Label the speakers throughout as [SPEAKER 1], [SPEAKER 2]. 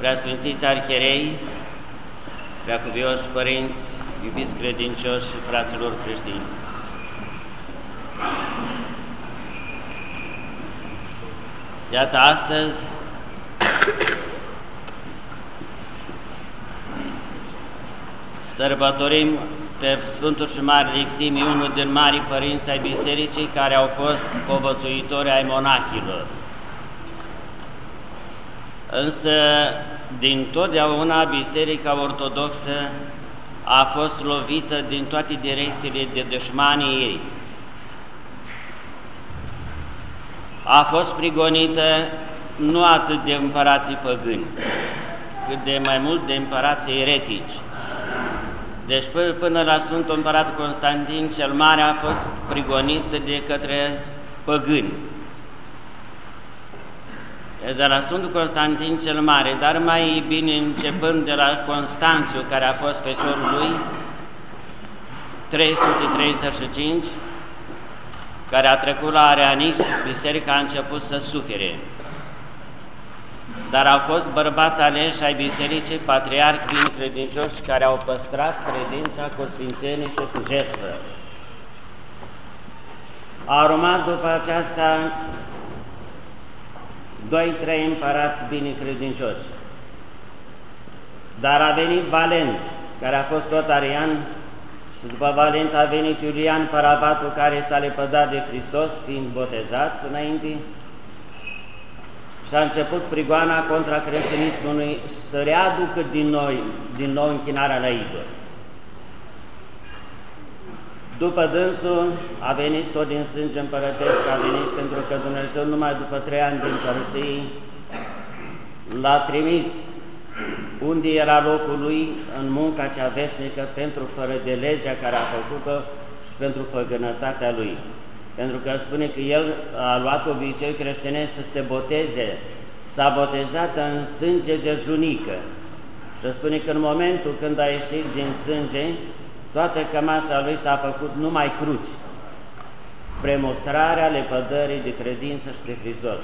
[SPEAKER 1] Preasfințiți arhierei, preacuvioși părinți, iubiți credincioși și fraților creștini. Iată astăzi sărbătorim pe Sfântul și Mare Lictimii, unul din mari părinți ai bisericii care au fost povățuitori ai monachilor. Însă, din totdeauna, Biserica Ortodoxă a fost lovită din toate direcțiile de dușmanii ei. A fost prigonită nu atât de împărații păgâni, cât de mai mult de împărații eretici. Deci până la Sfântul Împărat Constantin cel Mare a fost prigonit de către păgâni de la Sfântul Constantin cel Mare, dar mai bine începând de la Constanțiu, care a fost feciorul lui, 335, care a trecut la Arianism, biserica a început să sufere. Dar au fost bărbați aleși ai bisericii, patriarhi bine credincioși, care au păstrat credința cu sfințenie și cu jertfă. A urmat după aceasta doi, trei împărați bine credincioși. Dar a venit Valent, care a fost tot arian, și după Valent a venit Iulian Parabatul, care s-a lepădat de Hristos, fiind botezat înainte, și a început prigoana contra creștinismului să readucă din, noi, din nou închinarea la idol. După dânsul a venit tot din sânge împărătesc, a venit pentru că Dumnezeu numai după trei ani din împărăției l-a trimis unde era locul lui în munca cea veșnică pentru fără de legea care a făcut-o și pentru păgânătatea lui. Pentru că spune că el a luat obicei creștinesc să se boteze, s-a botezat în sânge de junică. Și spune că în momentul când a ieșit din sânge, Toată cămașa lui s-a făcut numai cruci, spre mostrarea lepădării de credință și de Hristos.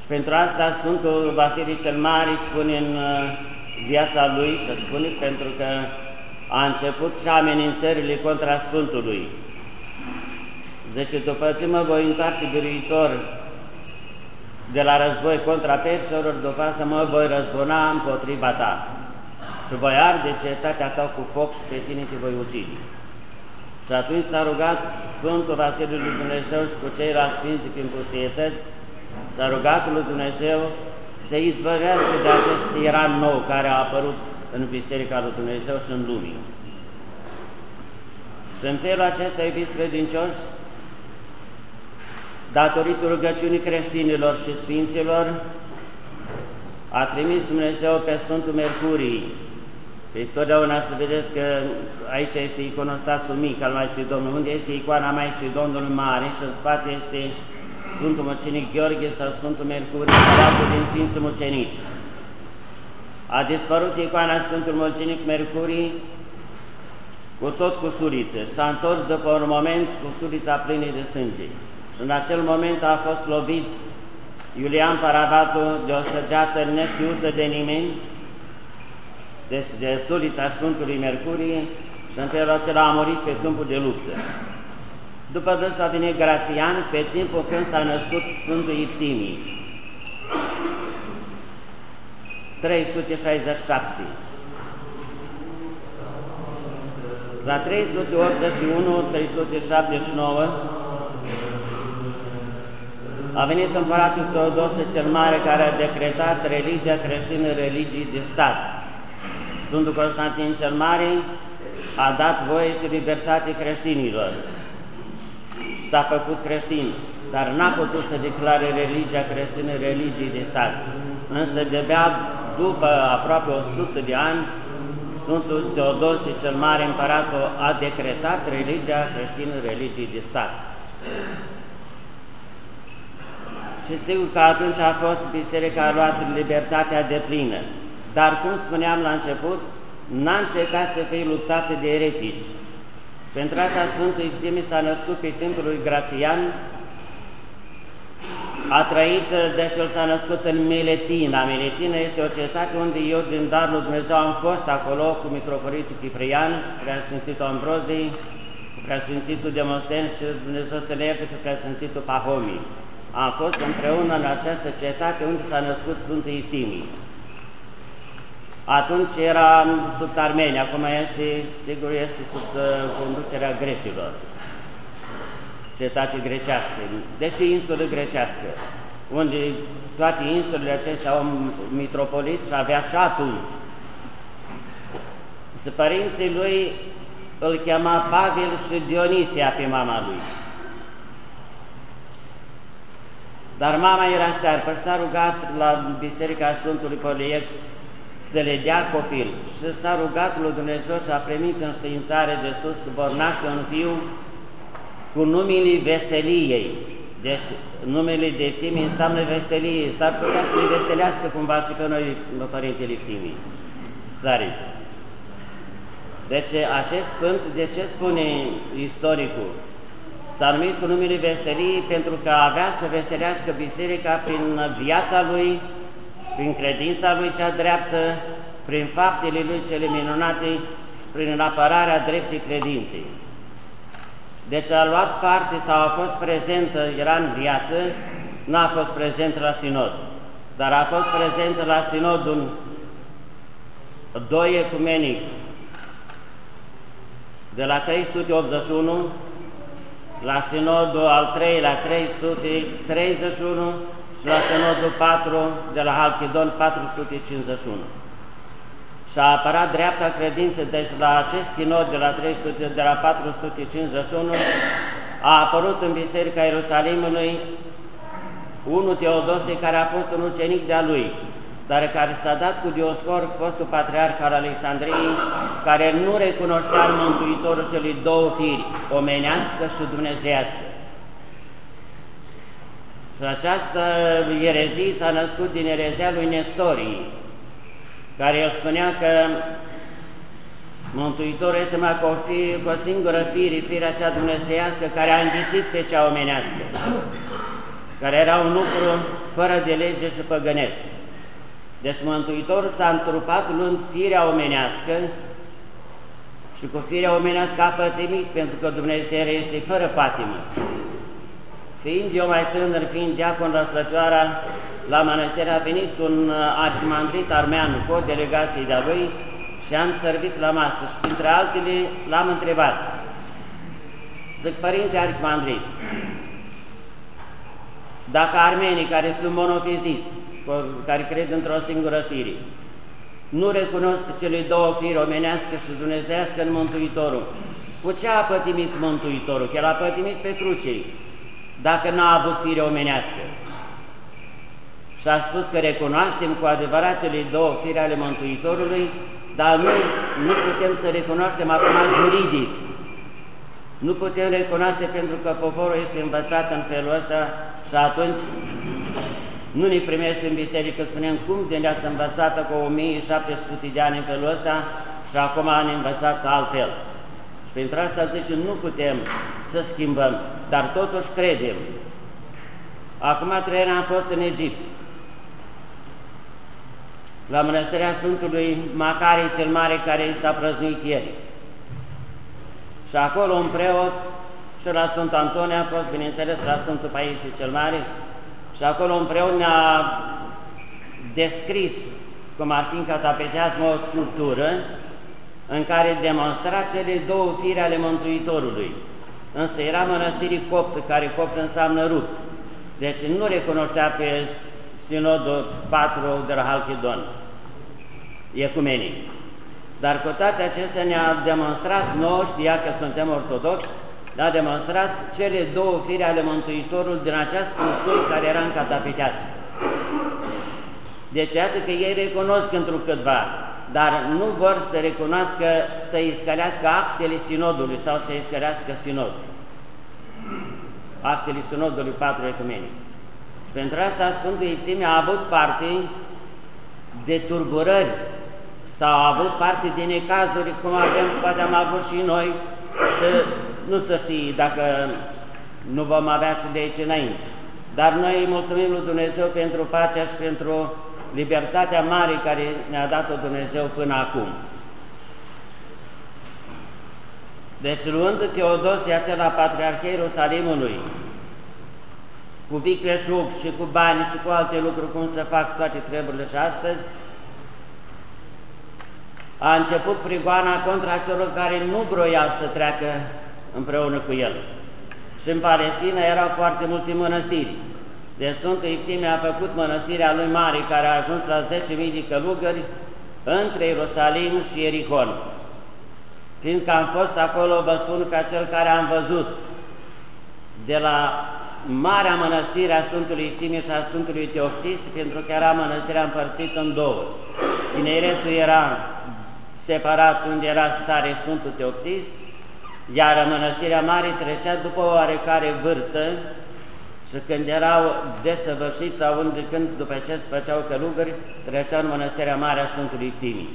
[SPEAKER 1] Și pentru asta Sfântul Vasile cel Mare spune în uh, viața lui, să spune, pentru că a început și amenințările contra Sfântului. Zice, după ce mă voi întoarce biruitor de la război contra persorilor, după asta mă voi răzbuna împotriva ta și voi arde cetatea ta cu foc și pe tine te voi ucide. Și atunci s-a rugat Sfântul Vasile lui Dumnezeu și cu ceilalți sfinți din pustietăți, s-a rugat lui Dumnezeu să izbăvească de acest tiran nou care a apărut în Biserica lui Dumnezeu și în lume. Și în felul acesta, iubiți credincioși, datorită rugăciunii creștinilor și sfinților, a trimis Dumnezeu pe Sfântul Mercurii Păi totdeauna să vedeți că aici este iconostasul mic al Maicii Domnului, unde este icoana Maicii Domnului Mare și în spate este Sfântul Mucenic Gheorghe sau Sfântul Mercurie sau altul din Sfinții Mucenici. A dispărut icoana Sfântul Mucenic Mercurii cu tot cu suriță. S-a întors după un moment cu surița plină de sânge. Și în acel moment a fost lovit Iulian Paravatul de o săgeată neștiută de nimeni, deci de sulița Sfântului Mercurie și în felul acela a murit pe câmpul de luptă. După dânsul a venit Grațian pe timpul când s-a născut Sfântul Iftimii. 367 La 381-379 a venit împăratul Teodose cel Mare care a decretat religia creștină religii de stat. Sfântul Constantin cel Mare a dat voie și libertate creștinilor. S-a făcut creștin, dar n-a putut să declare religia creștină religii de stat. Însă de-abia după aproape 100 de ani, Sfântul Teodosie cel Mare Împăratul a decretat religia creștină religii de stat. Și sigur că atunci a fost biserica a luat libertatea de plină. Dar, cum spuneam la început, n-a încercat să fie luptată de eretici. Pentru asta Sfântul Iftimii s-a născut pe timpul lui Grațian a trăit, deci el s-a născut în Miletina. Miletina este o cetate unde eu, din darul lui Dumnezeu, am fost acolo cu mitropolitul Ciprian și preasfințitul Ambrozii, cu preasfințitul Demosten și Dumnezeu să le ierte cu preasfințitul Pahomii. Am fost împreună în această cetate unde s-a născut Sfântul Iftimii. Atunci era sub Armenia, acum este, sigur, este sub uh, conducerea grecilor cetate grecească. De ce insulă grecească? Unde toate insulele acestea au mitropolit și avea și atunci. Și părinții lui îl chema Pavel și Dionisia pe mama lui. Dar mama era stearpă și s-a rugat la Biserica Sfântului Poliec să le dea copil și s-a rugat lui Dumnezeu și a primit în științare de sus că vor naște un fiu cu numele veseliei. Deci numele de Iftimi înseamnă veselie, s-ar putea să ne veselească cumva și pe noi Părintele Iftimi, Starici. Deci acest sfânt, de ce spune istoricul? S-a numit cu numele veselie pentru că avea să veselească biserica prin viața lui, prin credința lui cea dreaptă, prin faptele lui cele minunate, prin apărarea dreptei credinței. Deci a luat parte sau a fost prezentă, era în viață, n-a fost prezent la sinod, dar a fost prezent la sinodul doi ecumenic de la 381 la sinodul al 3 la 331 și la sinodul 4 de la Halkidon 451 și a apărat dreapta credință, deci la acest sinod de la, 300, de la 451 a apărut în Biserica Ierusalimului unul Teodosie care a fost un ucenic de-a lui, dar care s-a dat cu Dioscor, fostul patriarh al Alexandriei, care nu recunoștea în Mântuitorul celui două firi, omenească și dumnezeiască. Și această erezie s-a născut din erezia lui Nestorii, care el spunea că Mântuitorul este mai cu o, fire, cu o singură fire, firea cea dumnezeiască, care a înghițit pe cea omenească, care era un lucru fără de lege și păgănesc. Deci Mântuitorul s-a întrupat luând firea omenească și cu firea omenească a pătimit, pentru că Dumnezeu este fără patimă. Fiind eu mai tânăr, fiind diacon la Slătoara, la mănăstire a venit un uh, arhimandrit armean cu o delegație de-a lui și am servit la masă și printre altele l-am întrebat. Zic, Părinte Arhimandrit, dacă armenii care sunt monofiziți, care cred într-o singură fire, nu recunosc cele două firi omenească și dumnezească în Mântuitorul, cu ce a pătimit Mântuitorul? Că el a pătimit pe cruce, dacă n-a avut fire omenească și a spus că recunoaștem cu adevărat cele două fire ale Mântuitorului, dar nu, nu putem să recunoaștem acum juridic. Nu putem recunoaște pentru că poporul este învățat în felul ăsta și atunci nu ne primește în biserică, spunem cum de ne-ați învățat cu 1700 de ani în felul ăsta și acum am învățat altfel. Și pentru asta zice, nu putem să schimbăm, dar totuși credem. Acum trei ani am fost în Egipt la mănăstirea Sfântului Macarie cel Mare, care i s-a prăznuit ieri. Și acolo un preot și la Sfântul Antonie a fost, bineînțeles, la Sfântul Paisie cel Mare, și acolo un preot ne-a descris, cum ar fi în catapeteasmă, o sculptură în care demonstra cele două fire ale Mântuitorului. Însă era mănăstirii copt, care copt înseamnă rupt. Deci nu recunoștea pe Sinodul 4 de la Halkidon ecumenic. Dar cu toate acestea ne-a demonstrat, nouă știa că suntem ortodoxi, ne-a demonstrat cele două fire ale Mântuitorului din această cultură care era în catapiteasă. Deci iată că ei recunosc într câtva, dar nu vor să recunoască, să iscălească actele sinodului sau să iscălească sinodul. Actele sinodului patru ecumenic. Și pentru asta Sfântul Iftime a avut parte de turburări sau a avut parte din necazuri, cum avem, poate am avut și noi, și nu să știi dacă nu vom avea și de aici înainte. Dar noi îi mulțumim lui Dumnezeu pentru pacea și pentru libertatea mare care ne-a dat-o Dumnezeu până acum. Deci luând Teodosie acela patriarhei Ierusalimului, cu vicleșug și cu bani și cu alte lucruri, cum se fac toate treburile și astăzi, a început prigoana contra celor care nu vroiau să treacă împreună cu el. Și în Palestina erau foarte multe mănăstiri. De Sfântul Iftime a făcut mănăstirea lui Mare, care a ajuns la 10.000 de călugări între Ierusalim și Ericon. Fiindcă am fost acolo, vă spun că cel care am văzut de la Marea Mănăstire a Sfântului Iftime și a Sfântului Teoctist, pentru că era mănăstirea împărțită în două. Tineretul era separat unde era stare Sfântul Teoctist, iar mănăstirea mare trecea după o oarecare vârstă și când erau desăvârșiți sau unde când după ce se făceau călugări, treceau în mănăstirea mare a Sfântului Timii.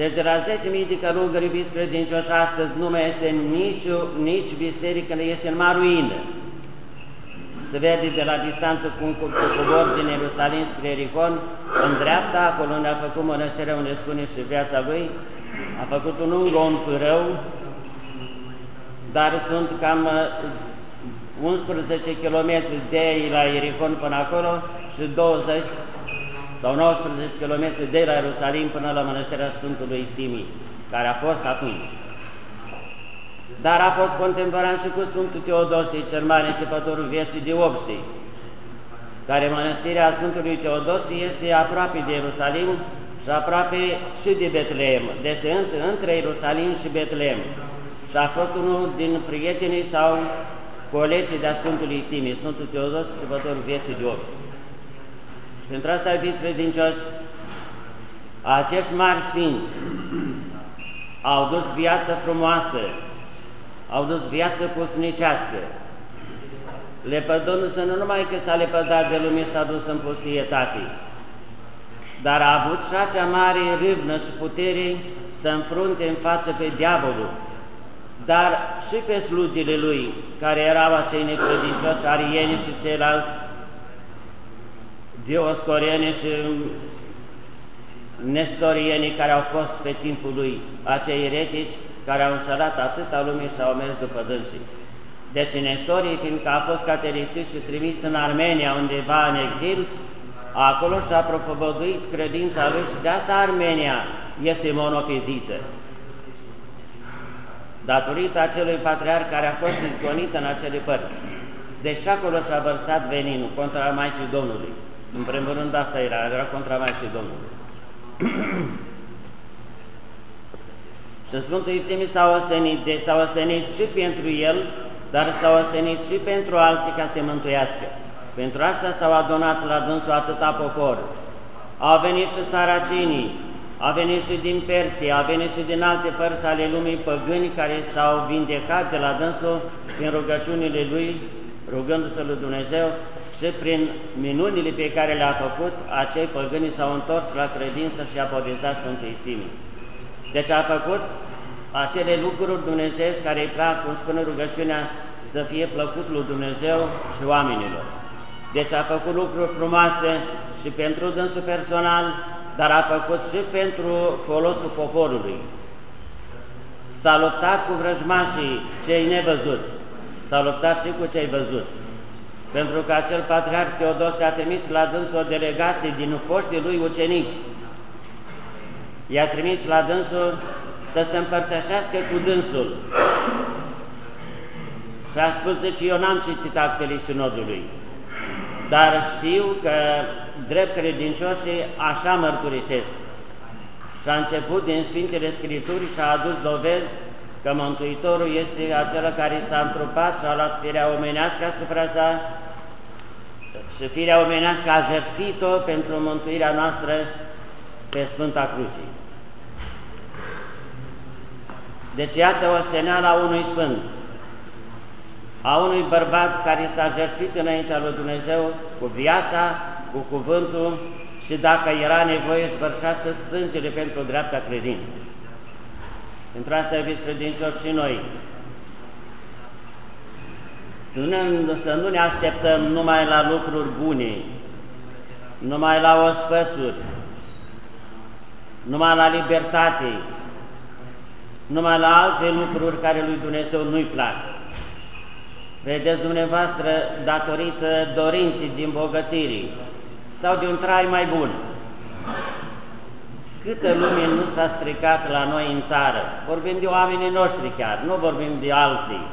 [SPEAKER 1] Deci de la 10.000 de călugări iubiți credincioși astăzi nu mai este nici, nici biserică, este în ruină. Se vede de la distanță cum cu, cu cobor din Ierusalim spre Ericon, în dreapta, acolo unde a făcut mănăstirea unde spune și viața lui, a făcut un ungă, un pârău, dar sunt cam 11 km de la Iericon până acolo și 20 sau 19 km de la Ierusalim până la Mănăstirea Sfântului Iftimii, care a fost atunci. Dar a fost contemporan și cu Sfântul Teodosie, cel mare începătorul vieții de obștii, care Mănăstirea Sfântului Teodosie este aproape de Ierusalim și aproape și de Betleem, deci între Ierusalim și Betleem. Și a fost unul din prietenii sau colegii de-a Sfântului Timii, Sfântul Teodos, sărbătorul vieții de ochi. Și pentru asta, iubiți credincioși, acești mari sfinți au dus viață frumoasă, au dus viață pusnicească, lepădându-se nu numai că s-a lepădat de lume s-a dus în pustietate, dar a avut și acea mare râvnă și putere să înfrunte în față pe diavolul, dar și pe slugile lui, care erau acei necredincioși, arieni și ceilalți, dioscorieni și nestorieni care au fost pe timpul lui, acei eretici care au înșelat atâta lume și au mers după dânsii. Deci Nestorii, fiindcă a fost catelisit și trimis în Armenia, undeva în exil, acolo și-a propovăduit credința lui și de asta Armenia este monofizită datorită acelui patriarh care a fost izgonit în acele părți. Deci și șacolo și-a vărsat veninul contra Maicii Domnului. În primul rând asta era, era contra Maicii Domnului. și Sfântul Iftimi s-a ostenit, deci s-a ostenit și pentru el, dar s-a ostenit și pentru alții ca să mântuiască. Pentru asta s-au adunat la dânsul atâta popor. Au venit și saracinii, a venit și din Persia, a venit și din alte părți ale lumii păgâni care s-au vindecat de la dânsul prin rugăciunile lui, rugându-se lui Dumnezeu și prin minunile pe care le-a făcut, acei păgâni s-au întors la credință și a povestat Sfântului Timii. Deci a făcut acele lucruri dumnezeiești care îi plac, cum spune rugăciunea, să fie plăcut lui Dumnezeu și oamenilor. Deci a făcut lucruri frumoase și pentru dânsul personal, dar a făcut și pentru folosul poporului. S-a luptat cu vrăjmașii cei nevăzuți, s-a luptat și cu cei văzuți. Pentru că acel patriarh Teodos a trimis la dânsul o delegație din foștii lui ucenici. I-a trimis la dânsul să se împărtășească cu dânsul. Și a spus, deci eu n-am citit actele sinodului, dar știu că drept credincioșii așa mărturisesc. Și a început din Sfintele Scripturi și a adus dovezi că Mântuitorul este acela care s-a întrupat și a luat firea omenească asupra sa și firea omenească a jertfit-o pentru mântuirea noastră pe Sfânta Crucii. Deci iată osteneala unui Sfânt, a unui bărbat care s-a jertfit înaintea lui Dumnezeu cu viața, cu cuvântul și dacă era nevoie își vărșase sângele pentru dreapta credință. Pentru asta, iubiți credincioși, și noi să nu, să nu ne așteptăm numai la lucruri bune, numai la ospățuri, numai la libertate, numai la alte lucruri care lui Dumnezeu nu-i plac. Vedeți dumneavoastră, datorită dorinții din bogățirii sau de un trai mai bun, câtă lume nu s-a stricat la noi în țară. Vorbim de oamenii noștri chiar, nu vorbim de alții.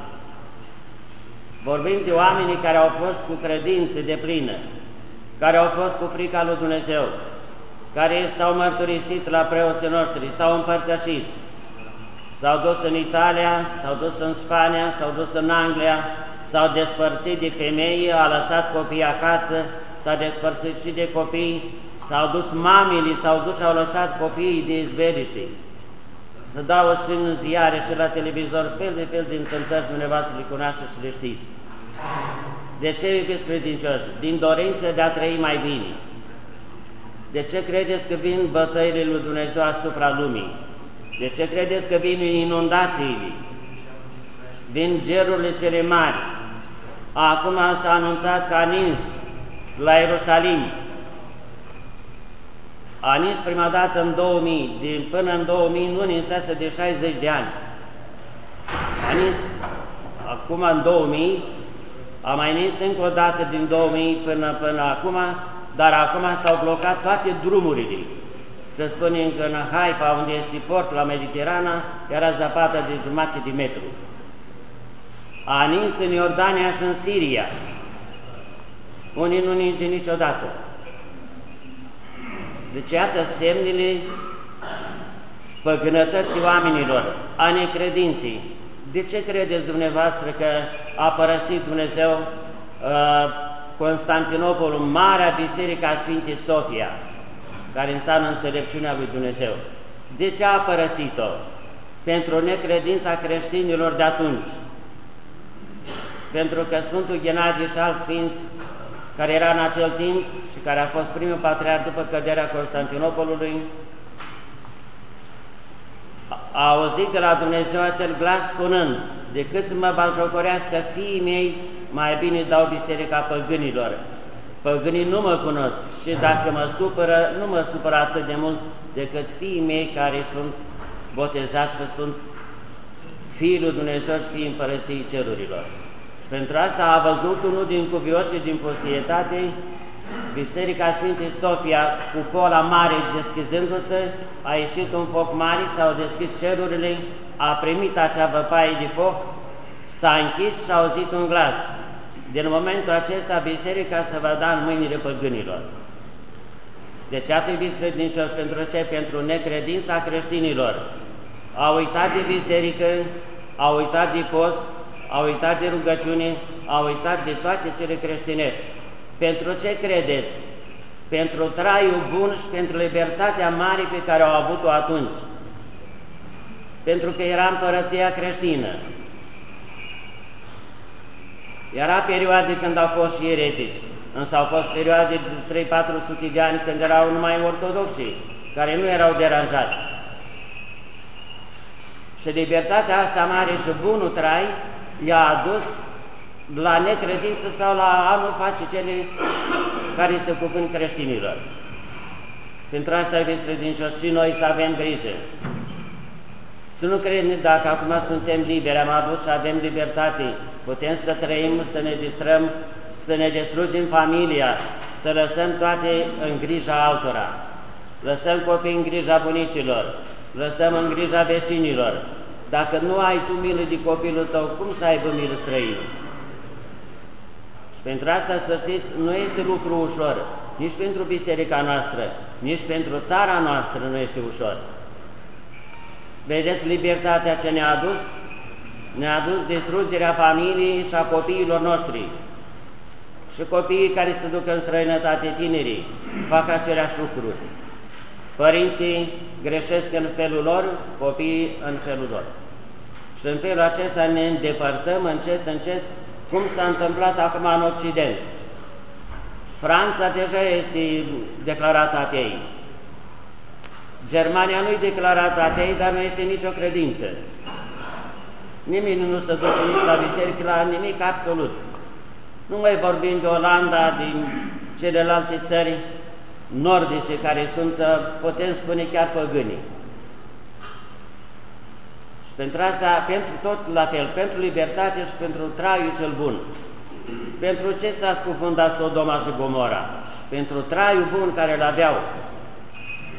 [SPEAKER 1] Vorbim de oamenii care au fost cu credință de plină, care au fost cu frica lui Dumnezeu, care s-au mărturisit la preoții noștri, s-au împărtășit, s-au dus în Italia, s-au dus în Spania, s-au dus în Anglia, s-au despărțit de femei, a lăsat copii acasă, s-a despărțit și de copii, s-au dus mamele, s-au dus și au lăsat copiii de izberiște. Să dau și în ziare și la televizor fel de fel de întâmplări dumneavoastră le cunoaște și le știți. De ce, iubiți credincioși? Din dorință de a trăi mai bine. De ce credeți că vin bătăile lui Dumnezeu asupra lumii? De ce credeți că vin inundațiile? Vin gerurile cele mari. Acum s-a anunțat că a nins la Ierusalim. A nins prima dată în 2000, din până în 2000 nu ninsese de 60 de ani. A nins acum în 2000, a mai nins încă o dată din 2000 până, până acum, dar acum s-au blocat toate drumurile. Să spunem că în Haifa, unde este port la Mediterana, era zapată de jumătate de metru. A nins în Iordania și în Siria. Unii nu ninge niciodată. Deci iată semnele păgânătății oamenilor, a necredinții. De ce credeți dumneavoastră că a părăsit Dumnezeu uh, Constantinopolul, Marea Biserică a Sfintei Sofia, care înseamnă înțelepciunea lui Dumnezeu? De ce a părăsit-o? Pentru necredința creștinilor de atunci. Pentru că Sfântul Ghenadie și alți sfinți care era în acel timp și care a fost primul patriarh după căderea Constantinopolului, a auzit de la Dumnezeu acel glas spunând, decât să mă bajocorească fiii mei, mai bine dau biserica păgânilor. Păgânii nu mă cunosc și dacă mă supără, nu mă supără atât de mult decât fiii mei care sunt botezați și sunt fiii lui Dumnezeu și fiii împărăției cerurilor. Pentru asta a văzut unul din cuvioși și din postietate Biserica Sfintei Sofia cu cola mare deschizându-se, a ieșit un foc mare, s-au deschis cerurile, a primit acea văpaie de foc, s-a închis și a auzit un glas. Din momentul acesta, biserica se va da în mâinile păgânilor. Deci, atât iubiți credincioși, pentru ce? Pentru necredința creștinilor. Au uitat de biserică, au uitat de post, au uitat de rugăciune, au uitat de toate cele creștinești. Pentru ce credeți? Pentru traiul bun și pentru libertatea mare pe care au avut-o atunci. Pentru că era împărăția creștină. Era perioade când au fost și eretici, însă au fost perioade de 3-400 de ani când erau numai ortodoxi, care nu erau deranjați. Și libertatea asta mare și bunul trai i-a adus la necredință sau la a nu face cele care se cuvânt creștinilor. Pentru asta, iubiți credincioși, și noi să avem grijă. Să nu credem dacă acum suntem liberi, am avut și avem libertate, putem să trăim, să ne distrăm, să ne distrugem familia, să lăsăm toate în grija altora. Lăsăm copii în grija bunicilor, lăsăm în grija vecinilor, dacă nu ai tu milă de copilul tău, cum să aibă milă străinul? Și pentru asta, să știți, nu este lucru ușor, nici pentru biserica noastră, nici pentru țara noastră nu este ușor. Vedeți libertatea ce ne-a adus? Ne-a adus distrugerea familiei și a copiilor noștri. Și copiii care se duc în străinătate tinerii fac aceleași lucruri. Părinții greșesc în felul lor, copiii în felul lor. Și în felul acesta ne îndepărtăm încet, încet, cum s-a întâmplat acum în Occident. Franța deja este declarată atei. Germania nu-i declarată atei, dar nu este nicio credință. Nimeni nu se duce nici la biserică, la nimic absolut. Nu mai vorbim de Olanda, din celelalte țări nordice care sunt, putem spune, chiar păgânii. Și pentru asta, pentru tot la fel, pentru libertate și pentru traiul cel bun. Pentru ce s-a scufundat Sodoma și Gomora? Pentru traiul bun care îl aveau.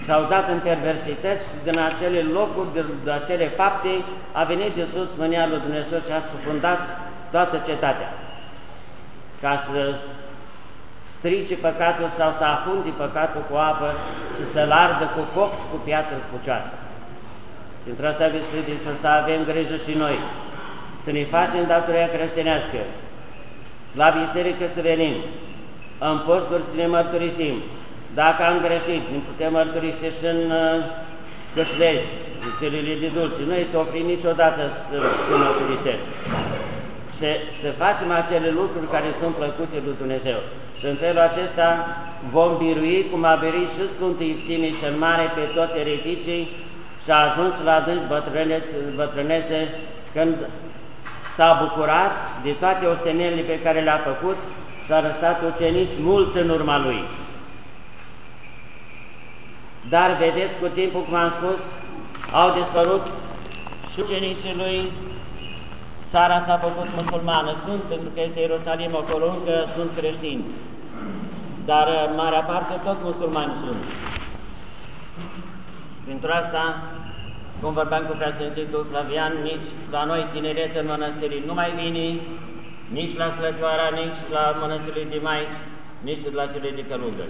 [SPEAKER 1] Și-au dat în perversități și din acele locuri, din acele fapte, a venit de sus mânia lui Dumnezeu și a scufundat toată cetatea. Ca să strice păcatul sau să afundi păcatul cu apă și să-l ardă cu foc și cu piatră pucioasă. Pentru asta, iubiți să avem grijă și noi, să ne facem datoria creștinească, la biserică să venim, în posturi să ne mărturisim. Dacă am greșit, ne putem mărturisi și în uh, cășlești, în țările de dulce. Nu este oprit niciodată să, să mărturisești. Și să facem acele lucruri care sunt plăcute lui Dumnezeu. Și în felul acesta vom birui cum a biruit și Sfântul Iftimii cel Mare pe toți ereticii și a ajuns la adânc bătrânețe, bătrânețe când s-a bucurat de toate ostenelile pe care le-a făcut și a răstat ucenici mulți în urma lui. Dar vedeți, cu timpul, cum am spus, au dispărut și ucenicii lui, țara s-a făcut musulmană, sunt, pentru că este Ierusalim acolo, încă sunt creștini, dar marea parte tot musulmani sunt. Pentru asta cum vorbeam cu preasfințitul Flavian, nici la noi tineret în mănăstirii nu mai vine, nici la Slăcioara, nici la mănăstirii de Maici, nici la cele de Călugă.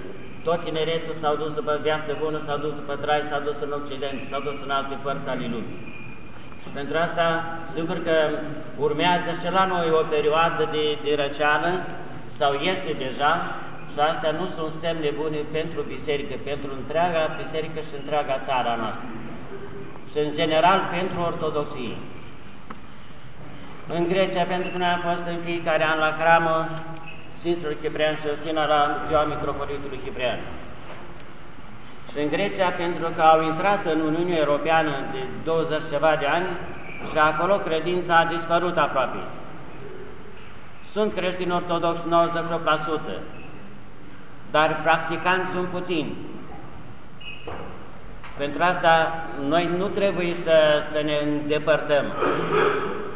[SPEAKER 1] Tot tineretul s-au dus după viață bună, s-au dus după trai, s-au dus în Occident, s-au dus în alte părți ale lumii. Și pentru asta, sigur că urmează și la noi o perioadă de, de răceală, sau este deja, și astea nu sunt semne bune pentru biserică, pentru întreaga biserică și întreaga țara noastră și în general pentru ortodoxie. În Grecia, pentru că noi am fost în fiecare an la cramă Sfințul Chiprean și Ostina la ziua Mitropolitului Chiprean. Și în Grecia, pentru că au intrat în Uniunea Europeană de 20 ceva de ani și acolo credința a dispărut aproape. Sunt creștini ortodoxi 98%, dar practicanți sunt puțini. Pentru asta noi nu trebuie să, să ne îndepărtăm,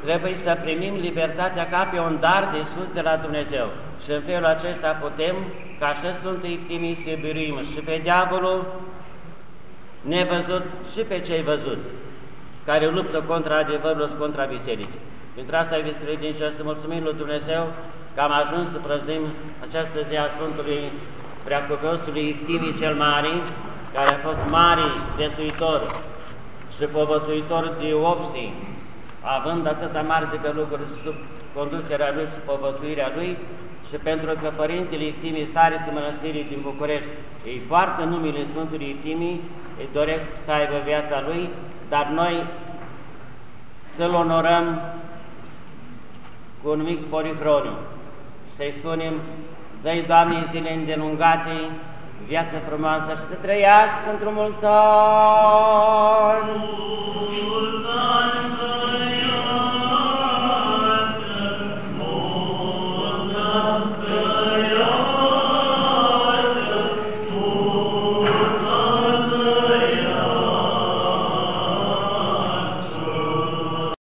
[SPEAKER 1] trebuie să primim libertatea ca pe un dar de sus de la Dumnezeu. Și în felul acesta putem, ca și Sfântul Iftimii, să biruim și pe diavolul nevăzut și pe cei văzuți, care luptă contra adevărului și contra bisericii. Pentru asta, iubiți credincioși, să mulțumim lui Dumnezeu că am ajuns să prăznim această zi a Sfântului Preacupeostului Iftimii cel Mare, care a fost mare prețuitor și povățuitor de obștii, având atâta mare de călugări sub conducerea lui și sub povățuirea lui, și pentru că Părintele Iftimii, starețul mănăstirii din București, îi poartă numele Sfântului Iftimii, îi doresc să aibă viața lui, dar noi să-l onorăm cu un mic polifroniu, să-i spunem, dă-i Doamne zile îndelungate, viață frumoasă și să trăiască într-un mulți ani.